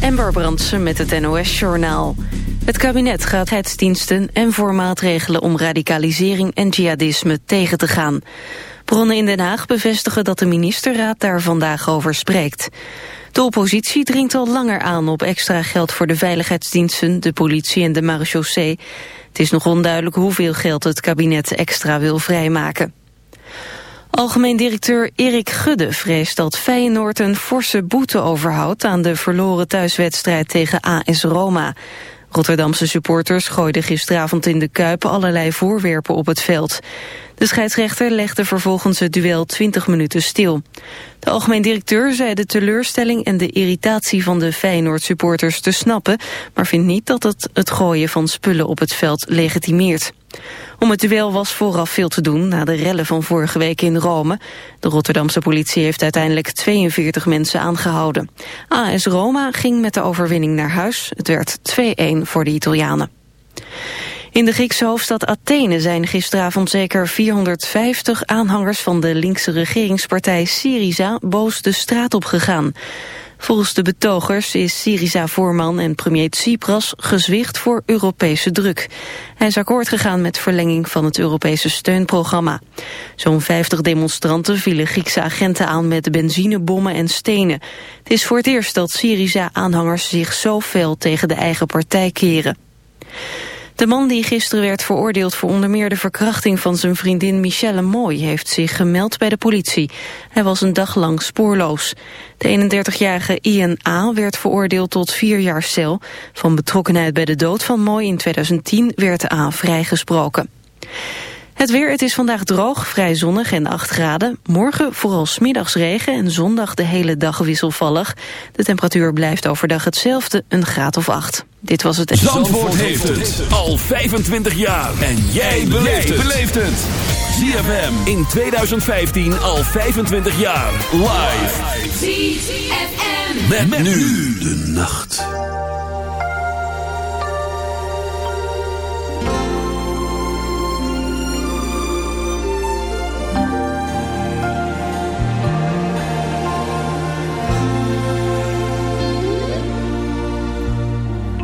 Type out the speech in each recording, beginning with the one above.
Ember Brandsen met het NOS-journaal. Het kabinet gaat heidsdiensten en voor maatregelen om radicalisering en jihadisme tegen te gaan. Bronnen in Den Haag bevestigen dat de ministerraad daar vandaag over spreekt. De oppositie dringt al langer aan op extra geld voor de veiligheidsdiensten, de politie en de marechaussee. Het is nog onduidelijk hoeveel geld het kabinet extra wil vrijmaken. Algemeen directeur Erik Gudde vreest dat Feyenoord een forse boete overhoudt aan de verloren thuiswedstrijd tegen AS Roma. Rotterdamse supporters gooiden gisteravond in de Kuip allerlei voorwerpen op het veld. De scheidsrechter legde vervolgens het duel 20 minuten stil. De algemeen directeur zei de teleurstelling en de irritatie van de Feyenoord-supporters te snappen, maar vindt niet dat het het gooien van spullen op het veld legitimeert. Om het duel was vooraf veel te doen na de rellen van vorige week in Rome. De Rotterdamse politie heeft uiteindelijk 42 mensen aangehouden. AS Roma ging met de overwinning naar huis. Het werd 2-1 voor de Italianen. In de Griekse hoofdstad Athene zijn gisteravond zeker 450 aanhangers van de linkse regeringspartij Syriza boos de straat op gegaan. Volgens de betogers is Syriza-voorman en premier Tsipras gezwicht voor Europese druk. Hij is akkoord gegaan met verlenging van het Europese steunprogramma. Zo'n 50 demonstranten vielen Griekse agenten aan met benzinebommen en stenen. Het is voor het eerst dat Syriza-aanhangers zich zo fel tegen de eigen partij keren. De man die gisteren werd veroordeeld voor onder meer de verkrachting van zijn vriendin Michelle Mooi heeft zich gemeld bij de politie. Hij was een dag lang spoorloos. De 31-jarige Ian A. werd veroordeeld tot vier jaar cel. Van betrokkenheid bij de dood van Mooi in 2010 werd A. vrijgesproken. Het weer, het is vandaag droog, vrij zonnig en 8 graden. Morgen vooral smiddags regen en zondag de hele dag wisselvallig. De temperatuur blijft overdag hetzelfde, een graad of 8. Dit was het... Zandvoort, heeft het al 25 jaar. En jij beleeft het. ZFM in 2015 al 25 jaar. Live. ZFM. Met, met nu de nacht.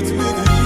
Made it with you.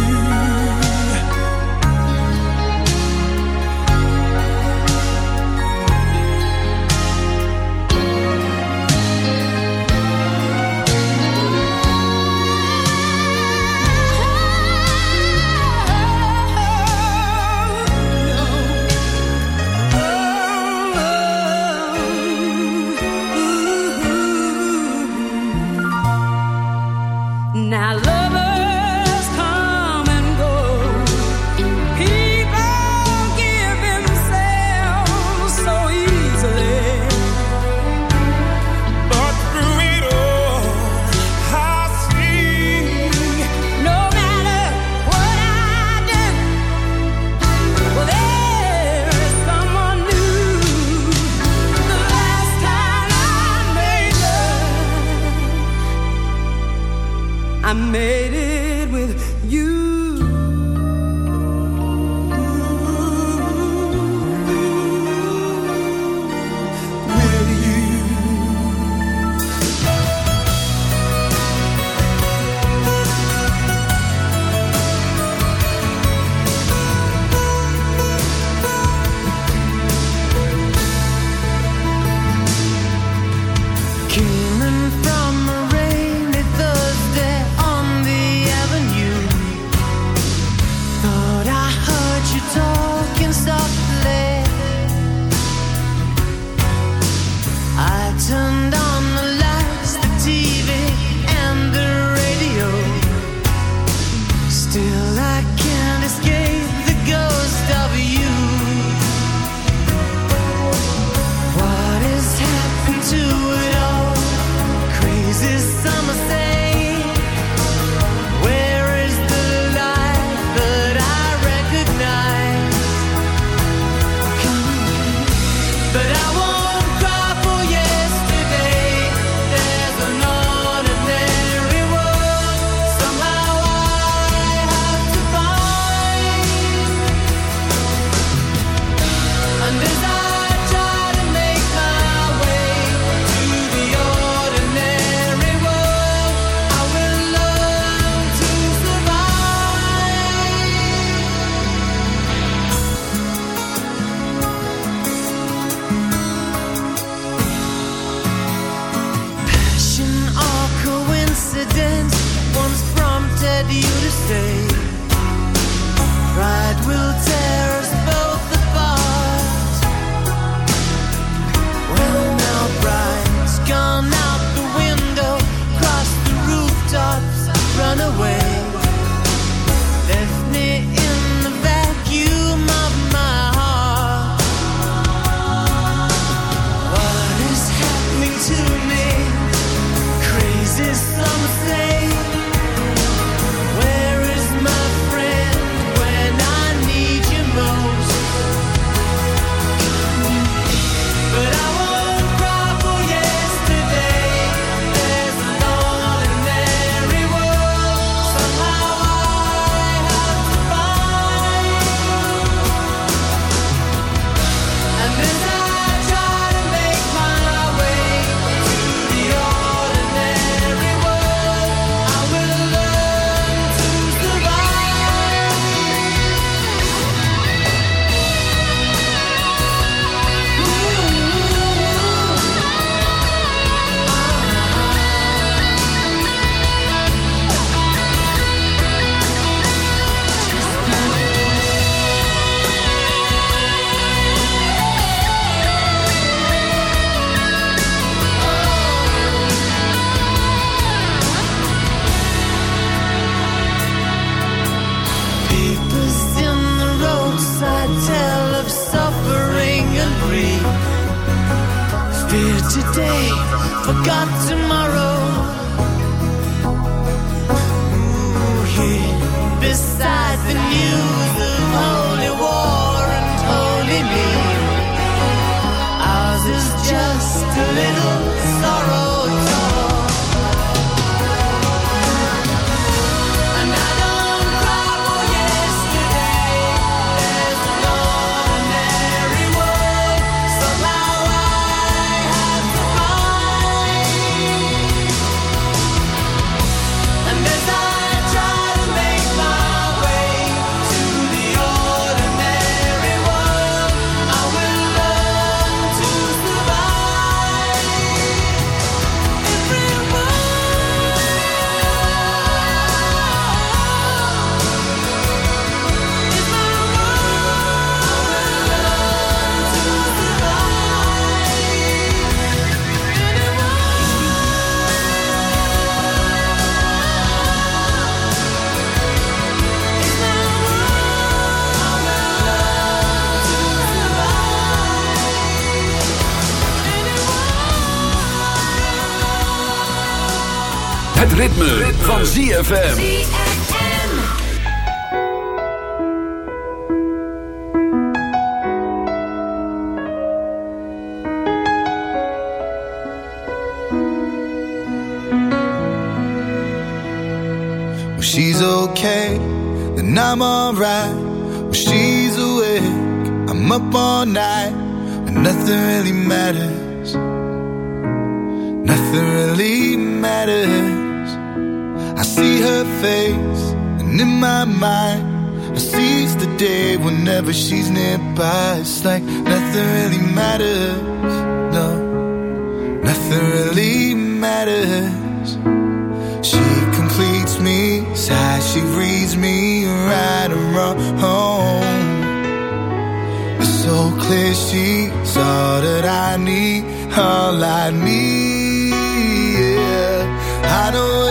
ritme, ritme. van ZFM. She's okay, then I'm alright. Well, she's awake, I'm up all night, but nothing really matters. Nothing really matters See her face, and in my mind, I seize the day whenever she's nearby. It's like nothing really matters. No, nothing really matters. She completes me, sighs, she reads me right and wrong. It's so clear she's all that I need, all I need. Yeah. I know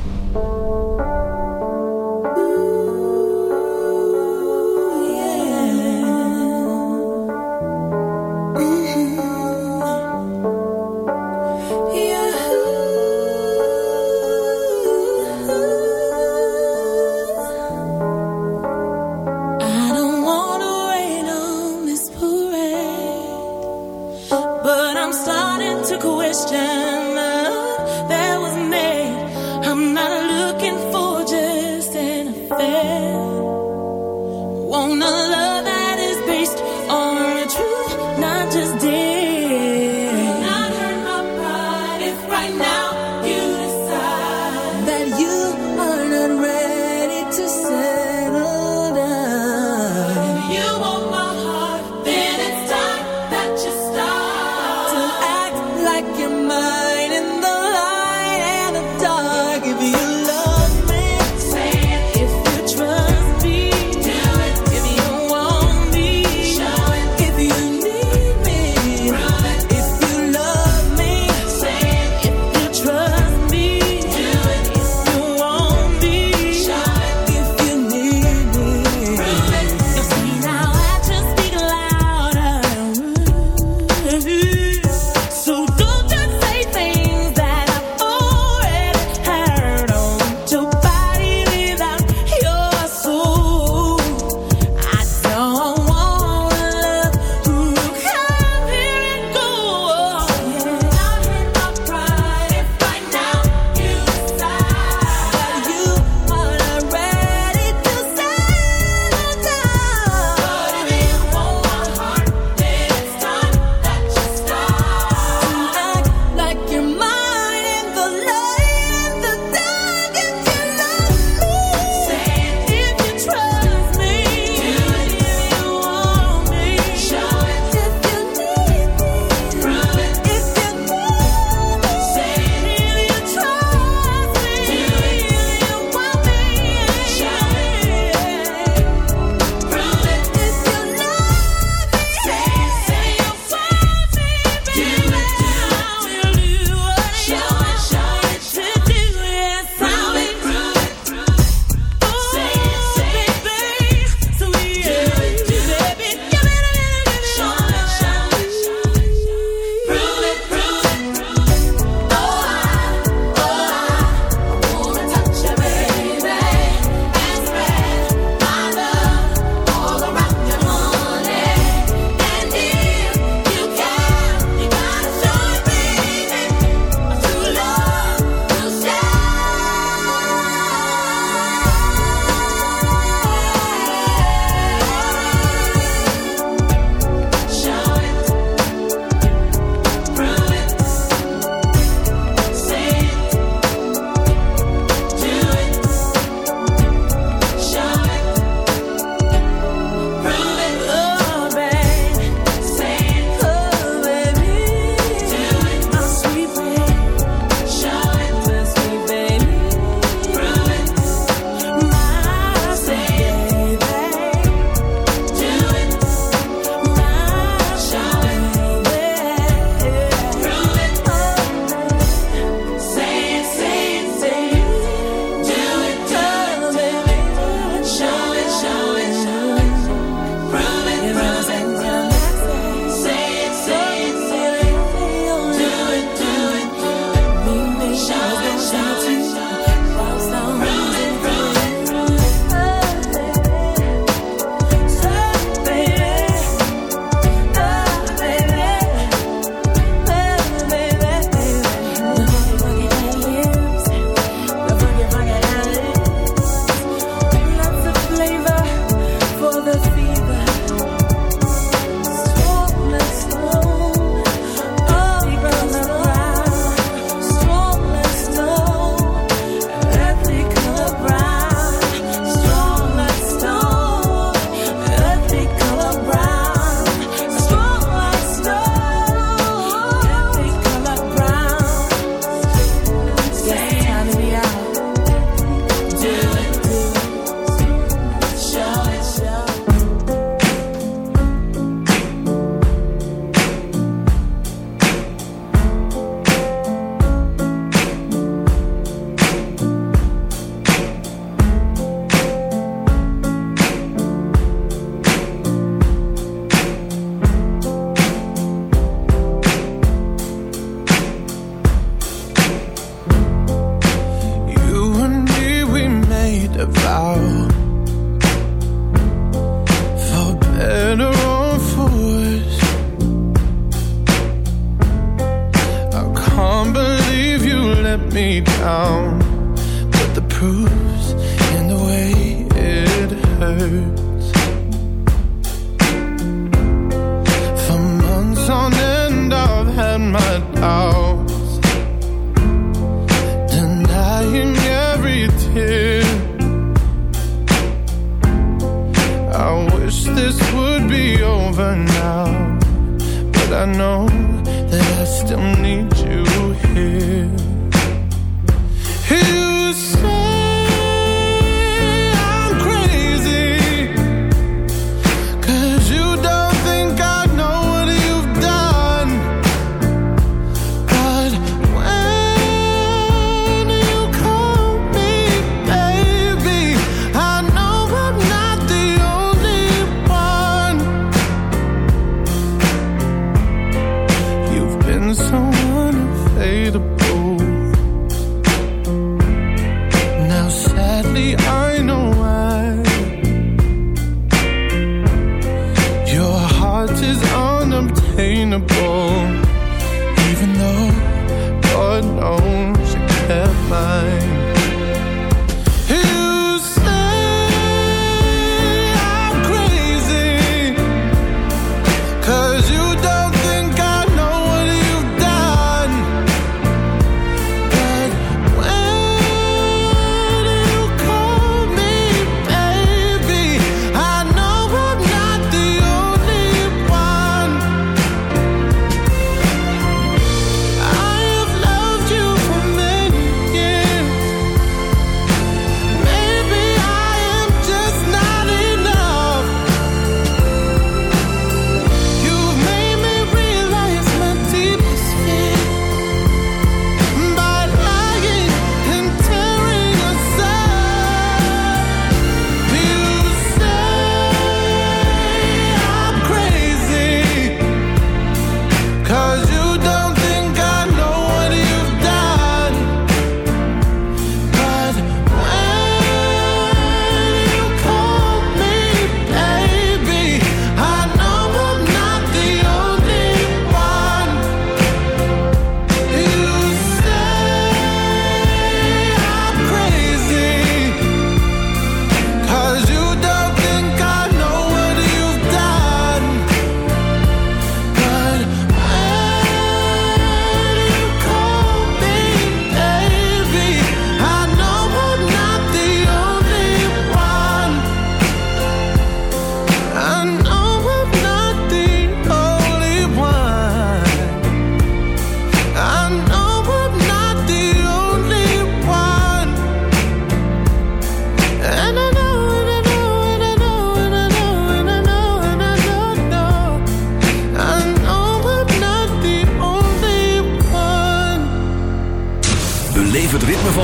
Kept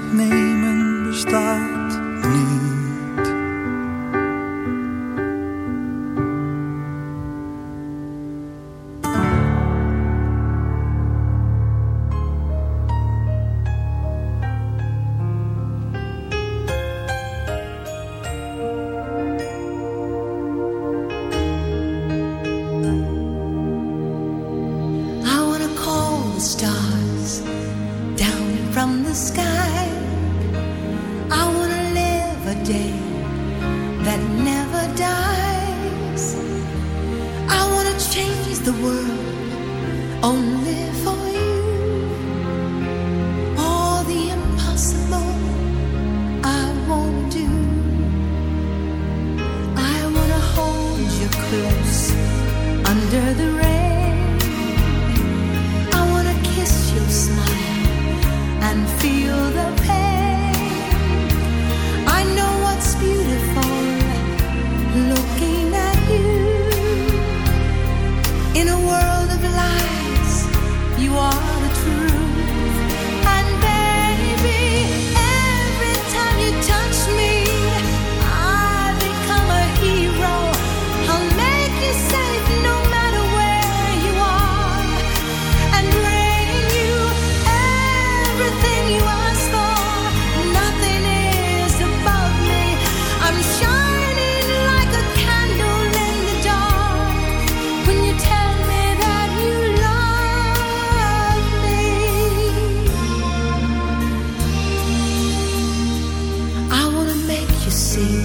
lightning see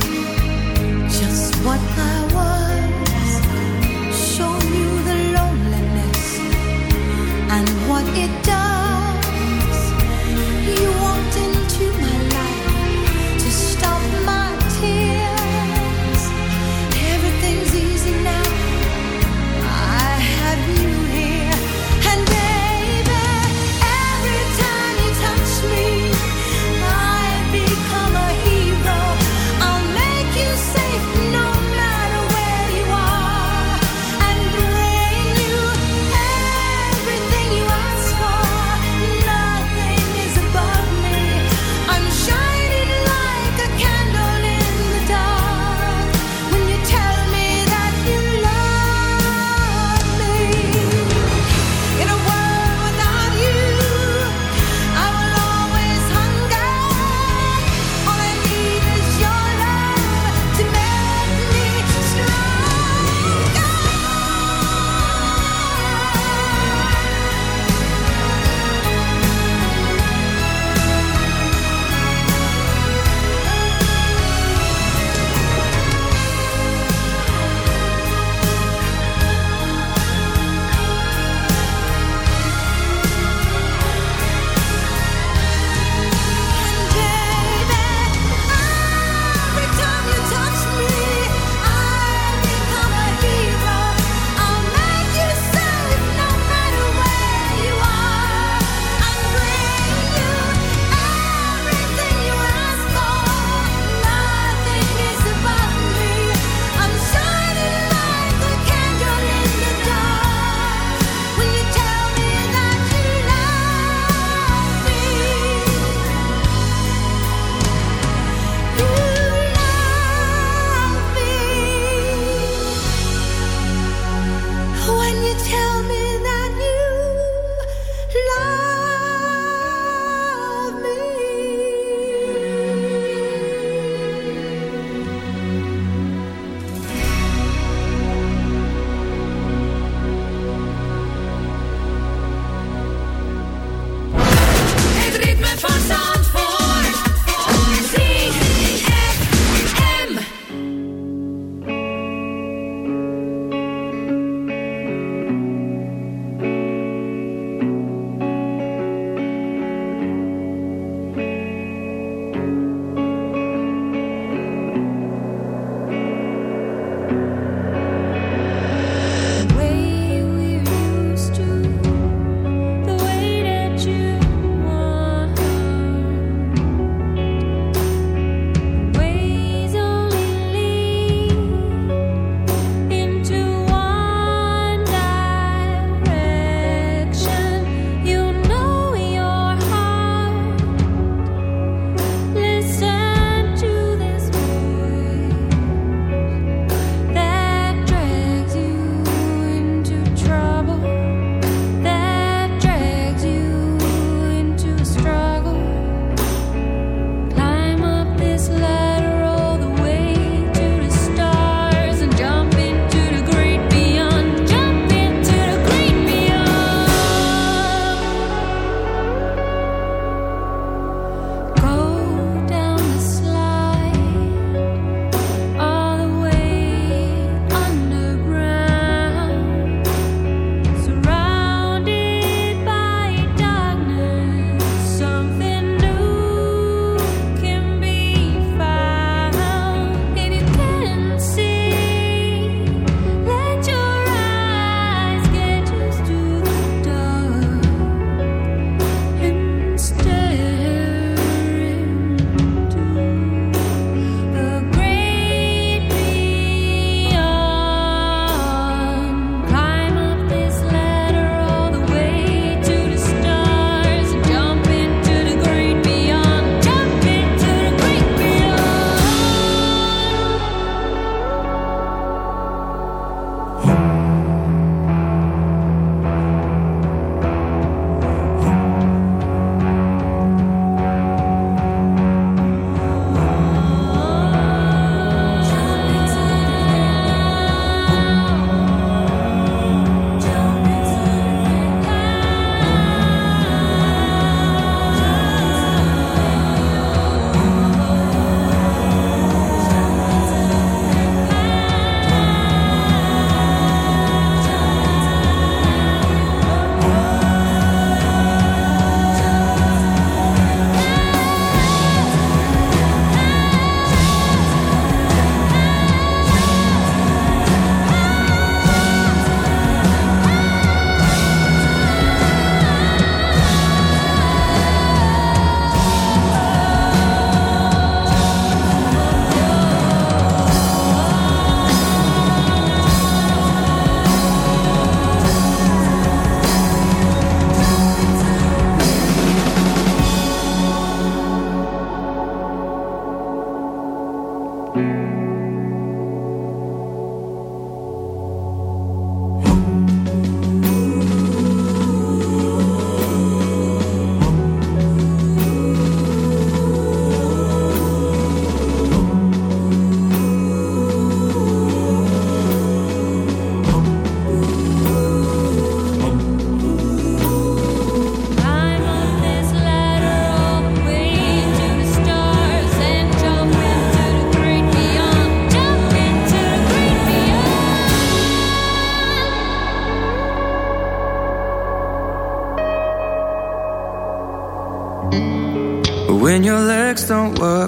just what I was. Show you the loneliness it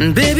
Baby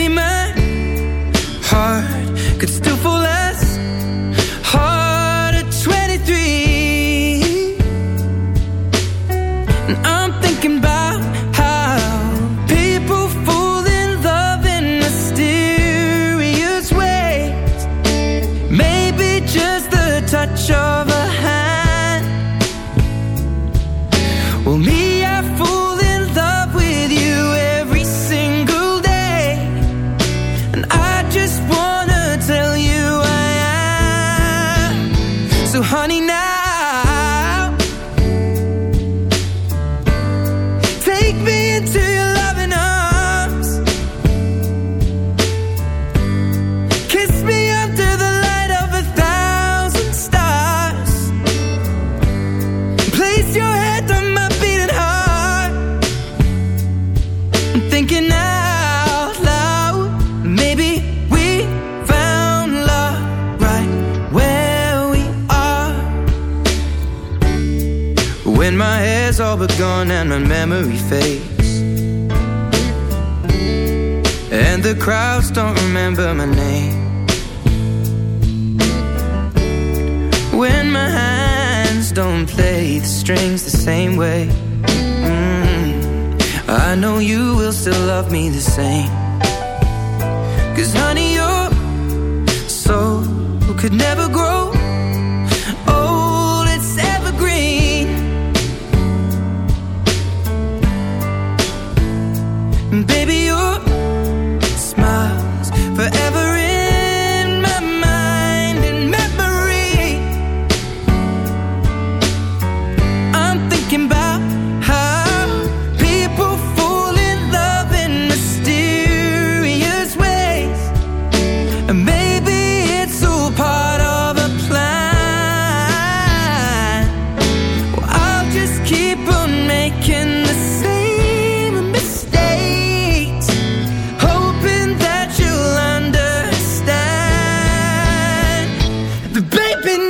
up in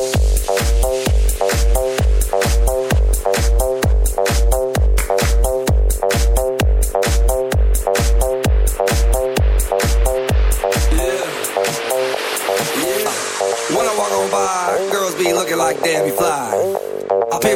Like Debbie Fly.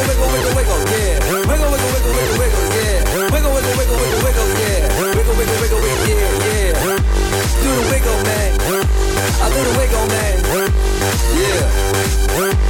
Wiggle, wiggle, wiggle, wiggle, yeah. Wiggle, wiggle, wiggle, wiggle, yeah. Wiggle, wiggle, wiggle, wiggle, yeah. Wiggle, wiggle, wiggle, wiggle, yeah, yeah. Do the wiggle, man. I do wiggle, man. Yeah.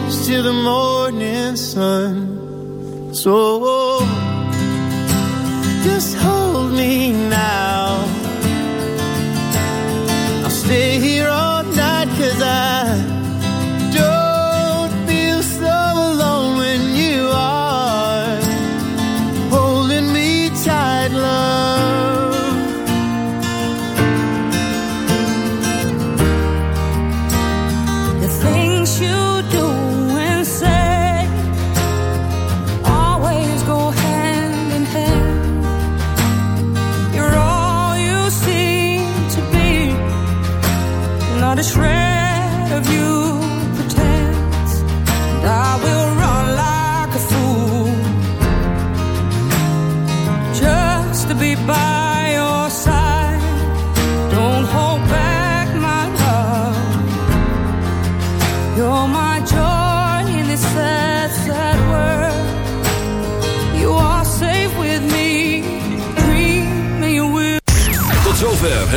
to the morning sun. So just hold me now.